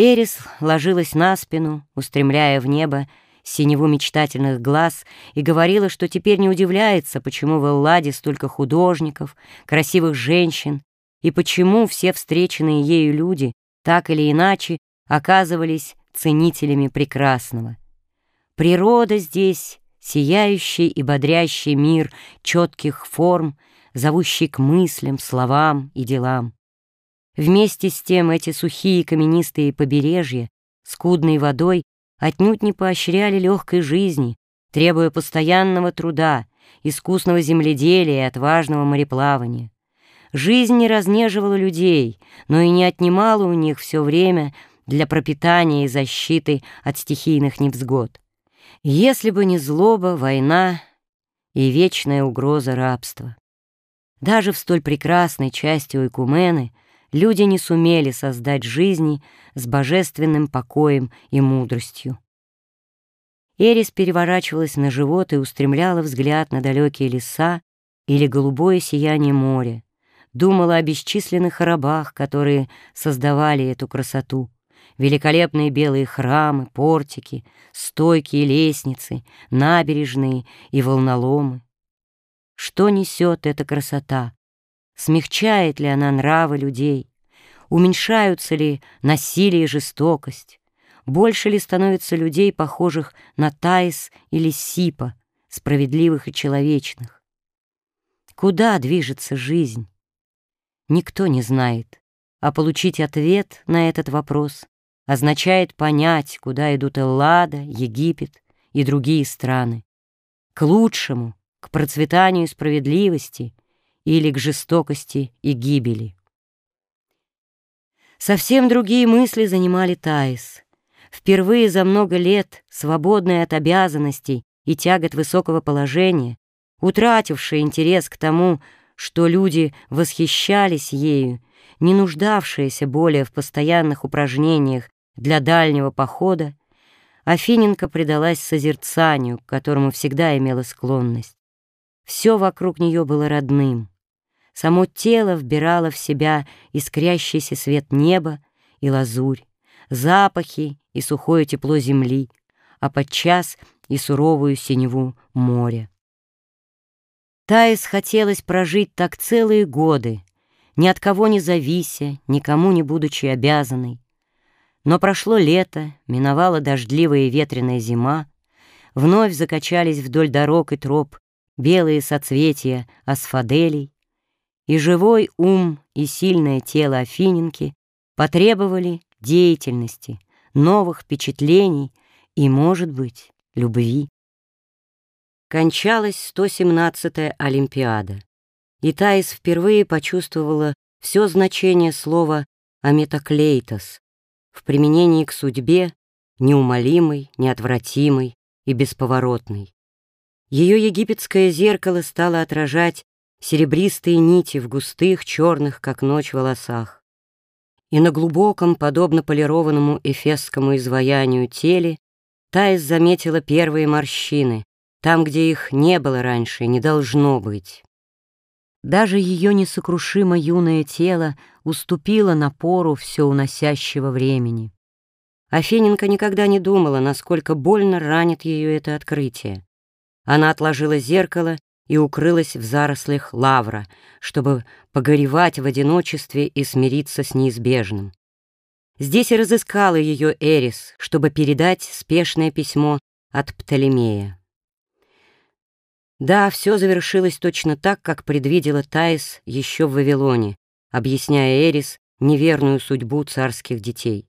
Эрис ложилась на спину, устремляя в небо синеву мечтательных глаз, и говорила, что теперь не удивляется, почему в Элладе столько художников, красивых женщин, и почему все встреченные ею люди так или иначе оказывались ценителями прекрасного. Природа здесь — сияющий и бодрящий мир четких форм, зовущий к мыслям, словам и делам. Вместе с тем эти сухие каменистые побережья, скудной водой, отнюдь не поощряли легкой жизни, требуя постоянного труда, искусного земледелия и отважного мореплавания. Жизнь не разнеживала людей, но и не отнимала у них все время для пропитания и защиты от стихийных невзгод. Если бы не злоба, война и вечная угроза рабства. Даже в столь прекрасной части Ойкумены люди не сумели создать жизни с божественным покоем и мудростью. Эрис переворачивалась на живот и устремляла взгляд на далекие леса или голубое сияние моря, думала о бесчисленных рабах, которые создавали эту красоту. Великолепные белые храмы, портики, стойки и лестницы, набережные и волноломы. Что несет эта красота? Смягчает ли она нравы людей? Уменьшаются ли насилие и жестокость? Больше ли становится людей, похожих на Таис или Сипа, справедливых и человечных? Куда движется жизнь? никто не знает, а получить ответ на этот вопрос означает понять, куда идут Эллада, Египет и другие страны. К лучшему, к процветанию справедливости или к жестокости и гибели. Совсем другие мысли занимали Таис. Впервые за много лет, свободная от обязанностей и тягот высокого положения, утратившая интерес к тому, что люди восхищались ею, не нуждавшиеся более в постоянных упражнениях для дальнего похода, Афиненко предалась созерцанию, к которому всегда имела склонность. Все вокруг нее было родным. Само тело вбирало в себя искрящийся свет неба и лазурь, запахи и сухое тепло земли, а подчас и суровую синеву моря. Таис хотелось прожить так целые годы, ни от кого не завися, никому не будучи обязанной. Но прошло лето, миновала дождливая и ветреная зима, вновь закачались вдоль дорог и троп белые соцветия асфаделей, и живой ум и сильное тело Афиненки потребовали деятельности, новых впечатлений и, может быть, любви кончалась 117-я Олимпиада, и Таис впервые почувствовала все значение слова «аметоклейтос» в применении к судьбе неумолимой, неотвратимой и бесповоротной. Ее египетское зеркало стало отражать серебристые нити в густых, черных, как ночь, волосах. И на глубоком, подобно полированному эфесскому изваянию теле, Таис заметила первые морщины, там, где их не было раньше, не должно быть. Даже ее несокрушимо юное тело уступило напору все уносящего времени. Афиненко никогда не думала, насколько больно ранит ее это открытие. Она отложила зеркало и укрылась в зарослях лавра, чтобы погоревать в одиночестве и смириться с неизбежным. Здесь и разыскала ее Эрис, чтобы передать спешное письмо от Птолемея. Да, все завершилось точно так, как предвидела Таис еще в Вавилоне, объясняя Эрис неверную судьбу царских детей.